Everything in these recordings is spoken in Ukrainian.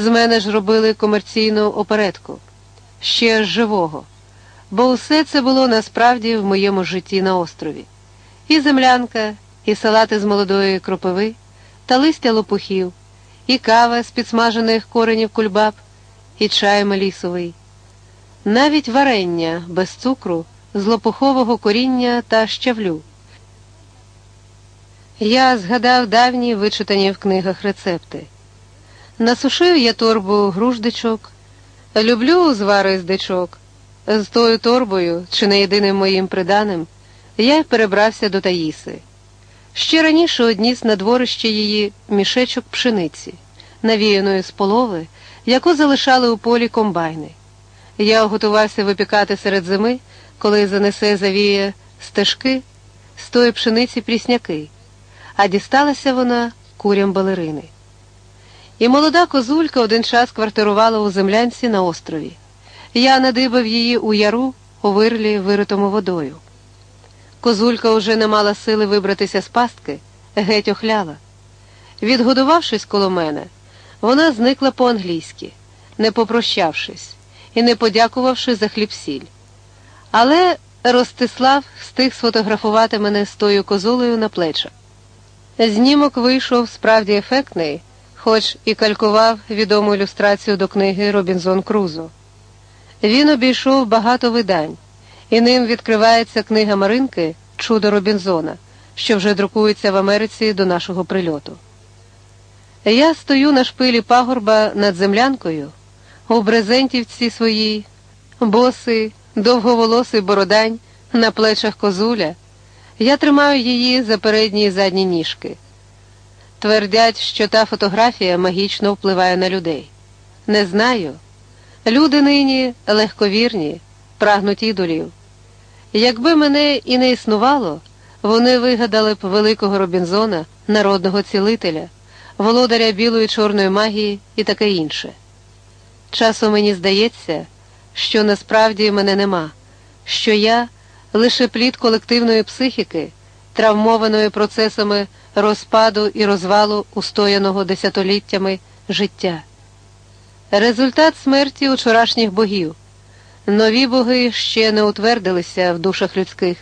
З мене ж робили комерційну оперетку, ще живого, бо усе це було насправді в моєму житті на острові. І землянка, і салати з молодої кропиви, та листя лопухів, і кава з підсмажених коренів кульбаб, і чай мелісовий, навіть варення без цукру, з лопухового коріння та щавлю. Я згадав давні вичитані в книгах рецепти. Насушив я торбу груждичок, люблю звари з дичок. З тою торбою, чи не єдиним моїм приданим, я перебрався до Таїси. Ще раніше одніс на дворище її мішечок пшениці, навіяної з полови, яку залишали у полі комбайни. Я готувався випікати серед зими, коли занесе завіє стежки з тої пшениці прісняки, а дісталася вона курям балерини. І молода козулька один час квартирувала у землянці на острові. Я надибав її у яру у вирлі, виритому водою. Козулька уже не мала сили вибратися з пастки, геть охляла. Відгодувавшись коло мене, вона зникла по-англійськи, не попрощавшись і не подякувавши за хліб-сіль. Але Ростислав встиг сфотографувати мене з тою козулею на плечах. Знімок вийшов справді ефектний, хоч і калькував відому ілюстрацію до книги Робінзон Крузо. Він обійшов багато видань, і ним відкривається книга Маринки Чудо Робінзона, що вже друкується в Америці до нашого прильоту. Я стою на шпилі пагорба над землянкою, у брезентівці своїй, босий, довговолосий бородань, на плечах козуля. Я тримаю її за передні і задні ніжки. Твердять, що та фотографія магічно впливає на людей. Не знаю. Люди нині легковірні, прагнуть ідолів. Якби мене і не існувало, вони вигадали б великого Робінзона, народного цілителя, володаря білої чорної магії і таке інше. Часом мені здається, що насправді мене нема, що я лише плід колективної психіки, травмованої процесами розпаду і розвалу устояного десятиліттями життя. Результат смерті учорашніх богів. Нові боги ще не утвердилися в душах людських,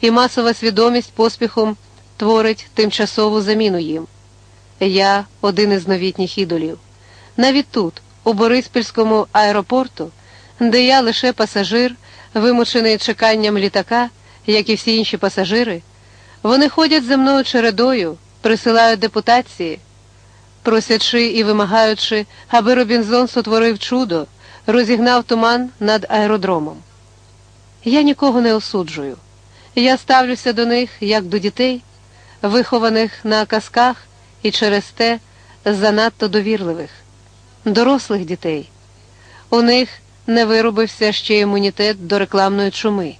і масова свідомість поспіхом творить тимчасову заміну їм. Я один із новітніх ідолів. Навіть тут, у Бориспільському аеропорту, де я лише пасажир, вимучений чеканням літака, як і всі інші пасажири, вони ходять за мною чередою, присилають депутації, просячи і вимагаючи, аби Робінзон сотворив чудо, розігнав туман над аеродромом. Я нікого не осуджую. Я ставлюся до них як до дітей, вихованих на казках і через те занадто довірливих, дорослих дітей. У них не виробився ще імунітет до рекламної чуми.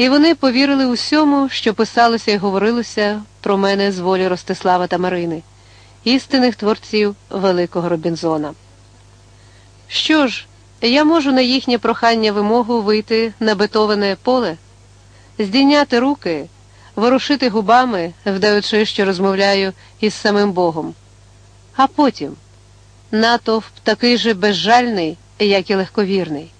І вони повірили усьому, що писалося і говорилося про мене з волі Ростислава та Марини, істинних творців Великого Робінзона. Що ж, я можу на їхнє прохання вимогу вийти на бетоване поле, здійняти руки, ворушити губами, вдаючи, що розмовляю із самим Богом. А потім натовп такий же безжальний, як і легковірний.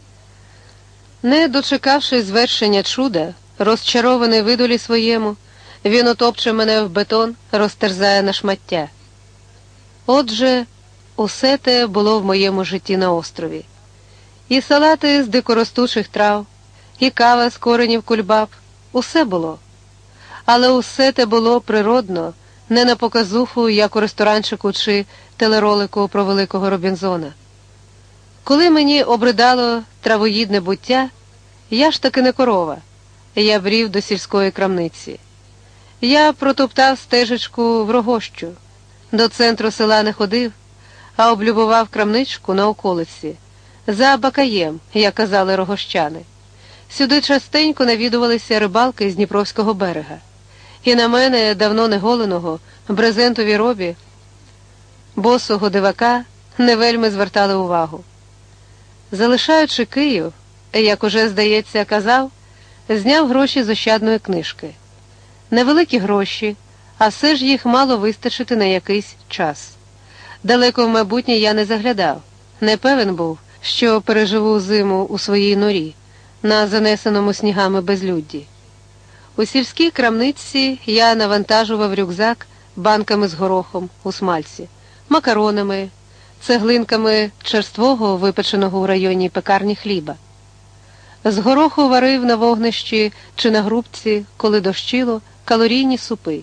Не дочекавши звершення чуда, розчарований видолі своєму, він отопче мене в бетон, розтерзає на шмаття. Отже, усе те було в моєму житті на острові. І салати з дикоростучих трав, і кава з коренів кульбаб усе було. Але усе те було природно, не на показуху, як у ресторанчику чи телеролику про великого Робінзона. Коли мені обридало травоїдне буття, я ж таки не корова, я брів до сільської крамниці. Я протоптав стежечку в рогощу, до центру села не ходив, а облюбував крамничку на околиці, за бакаєм, як казали рогощани. Сюди частенько навідувалися рибалки з Дніпровського берега, і на мене, давно не голеного, брезентові робі, босого дивака не вельми звертали увагу. Залишаючи Київ, як уже, здається, казав, зняв гроші з ощадної книжки. Невеликі гроші, а все ж їх мало вистачити на якийсь час. Далеко в майбутнє я не заглядав, не певен був, що переживу зиму у своїй норі, на занесеному снігами безлюдді. У сільській крамниці я навантажував рюкзак банками з горохом у смальці, макаронами, цеглинками черствого, випеченого у районі пекарні хліба. З гороху варив на вогнищі чи на грубці, коли дощило, калорійні супи.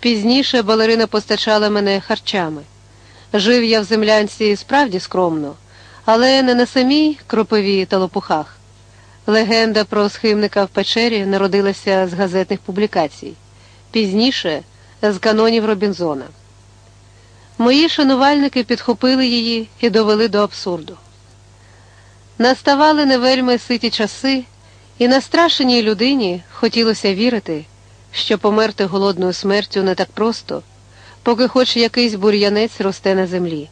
Пізніше балерина постачала мене харчами. Жив я в землянці справді скромно, але не на самій кропиві та лопухах. Легенда про схимника в печері народилася з газетних публікацій, пізніше з канонів Робінзона. Мої шанувальники підхопили її і довели до абсурду. Наставали невельми ситі часи, і настрашеній людині хотілося вірити, що померти голодною смертю не так просто, поки хоч якийсь бур'янець росте на землі.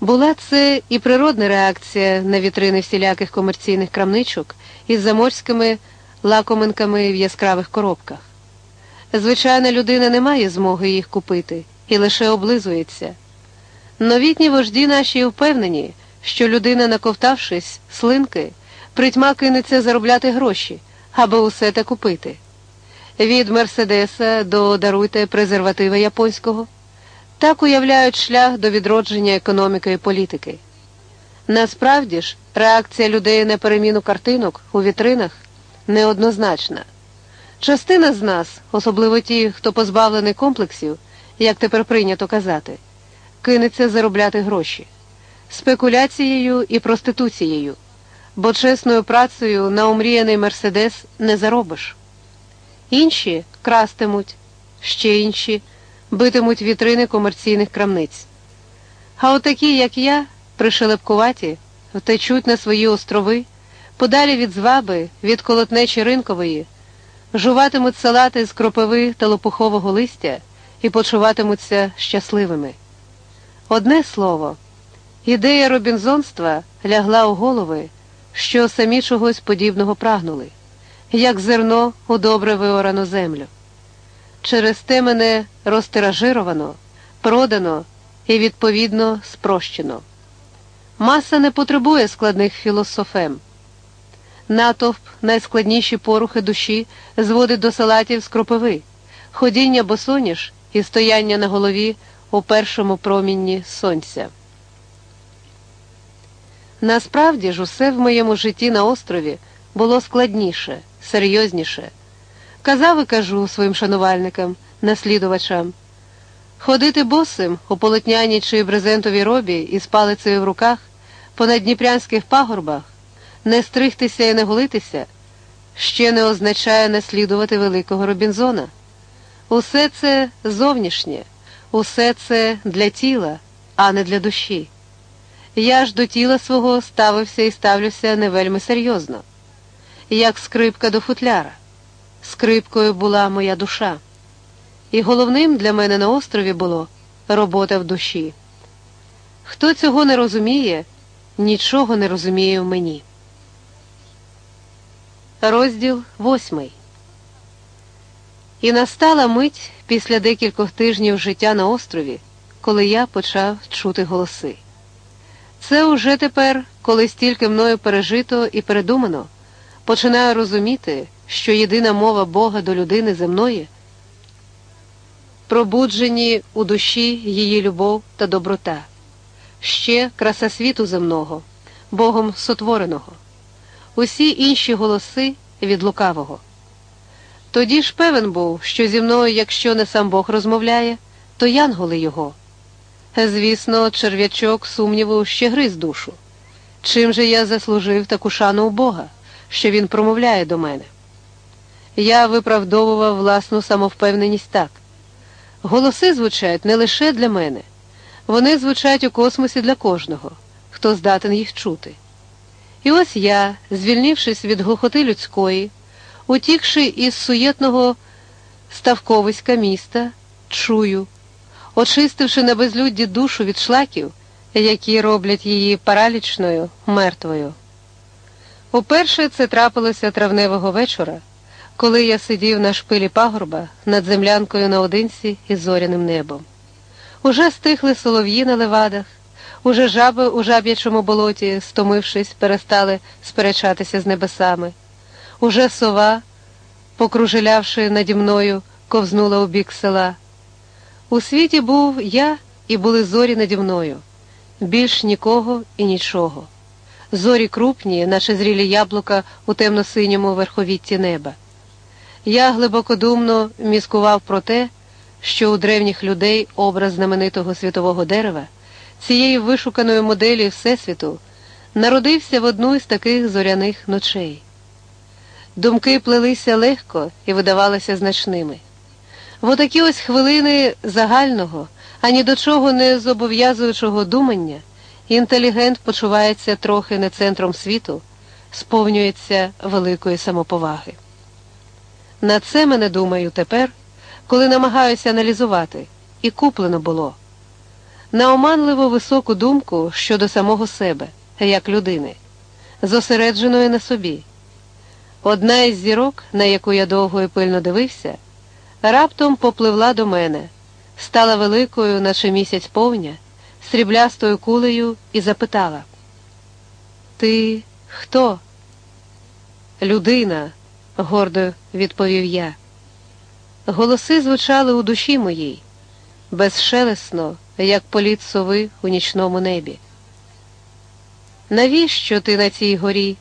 Була це і природна реакція на вітрини всіляких комерційних крамничок із заморськими лакоминками в яскравих коробках. Звичайна людина не має змоги їх купити і лише облизується. Новітні вожді наші впевнені, що людина, наковтавшись, слинки, притьма кинеться заробляти гроші, аби усе те купити. Від Мерседеса до даруйте презерватива японського. Так уявляють шлях до відродження економіки і політики. Насправді ж, реакція людей на переміну картинок у вітринах неоднозначна. Частина з нас, особливо ті, хто позбавлений комплексів, як тепер прийнято казати, кинеться заробляти гроші, спекуляцією і проституцією, бо чесною працею на омріяний Мерседес не заробиш. Інші крастимуть, ще інші битимуть вітрини комерційних крамниць. А отакі, як я, пришелепкуваті, втечуть на свої острови, подалі від зваби, від колотнечі ринкової, жуватимуть салати з кропиви та лопухового листя і почуватимуться щасливими. Одне слово, ідея робінзонства лягла у голови, що самі чогось подібного прагнули, як зерно у добре виорану землю. Через те мене розтиражировано, продано і, відповідно, спрощено. Маса не потребує складних філософем. Натовп найскладніші порухи душі зводить до салатів з кропиви, ходіння босоніж і стояння на голові у першому промінні сонця. Насправді ж усе в моєму житті на острові було складніше, серйозніше. Казав і кажу своїм шанувальникам, наслідувачам. Ходити босим у полотняній чи брезентовій робі із палицею в руках по наддніпрянських пагорбах, не стригтися і не голитися, ще не означає наслідувати великого Робінзона. Усе це зовнішнє, усе це для тіла, а не для душі. Я ж до тіла свого ставився і ставлюся не вельми серйозно, як скрипка до футляра. Скрипкою була моя душа. І головним для мене на острові було робота в душі. Хто цього не розуміє, нічого не розуміє в мені. Розділ восьмий. І настала мить після декількох тижнів життя на острові, коли я почав чути голоси. Це уже тепер, коли стільки мною пережито і передумано, починаю розуміти, що єдина мова Бога до людини земної пробуджені у душі її любов та доброта, ще краса світу земного, Богом сотвореного, усі інші голоси від лукавого. Тоді ж певен був, що зі мною, якщо не сам Бог розмовляє, то янголи його. Звісно, черв'ячок сумніву ще гриз душу. Чим же я заслужив таку шану у Бога, що він промовляє до мене? Я виправдовував власну самовпевненість так. Голоси звучать не лише для мене, вони звучать у космосі для кожного, хто здатен їх чути. І ось я, звільнившись від глухоти людської, утікши із суєтного ставковиська міста, чую, очистивши на безлюдді душу від шлаків, які роблять її паралічною, мертвою. Уперше це трапилося травневого вечора коли я сидів на шпилі пагорба над землянкою наодинці із зоряним небом. Уже стихли солов'ї на левадах, уже жаби у жаб'ячому болоті, стомившись, перестали сперечатися з небесами. Уже сова, покружелявши наді мною, ковзнула у бік села. У світі був я і були зорі наді мною, більш нікого і нічого. Зорі крупні, наче зрілі яблука у темно-синьому верховітті неба. Я глибокодумно міскував про те, що у древніх людей образ знаменитого світового дерева, цієї вишуканої моделі Всесвіту, народився в одну із таких зоряних ночей. Думки плелися легко і видавалися значними. В отакі ось хвилини загального, ані до чого не зобов'язуючого думання, інтелігент почувається трохи не центром світу, сповнюється великої самоповаги. На це мене думаю тепер, коли намагаюся аналізувати, і куплено було. На оманливо високу думку щодо самого себе, як людини, зосередженої на собі. Одна із зірок, на яку я довго і пильно дивився, раптом попливла до мене, стала великою, наче місяць повня, сріблястою кулею і запитала: Ти хто? Людина, гордо відповів я. Голоси звучали у душі моїй, безшелесно, як політ сови у нічному небі. Навіщо ти на цій горі?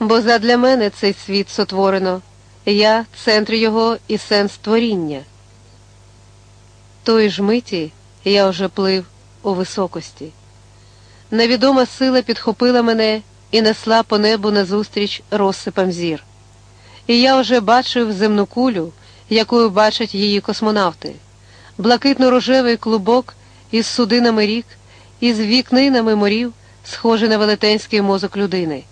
Бо задля мене цей світ сотворено, я центр його і сенс творіння. Тої ж миті я вже плив у високості. Невідома сила підхопила мене і несла по небу назустріч розсипам зір. І я вже бачив земну кулю, якою бачать її космонавти, блакитно-рожевий клубок із судинами рік, із вікнинами морів, схожий на велетенський мозок людини.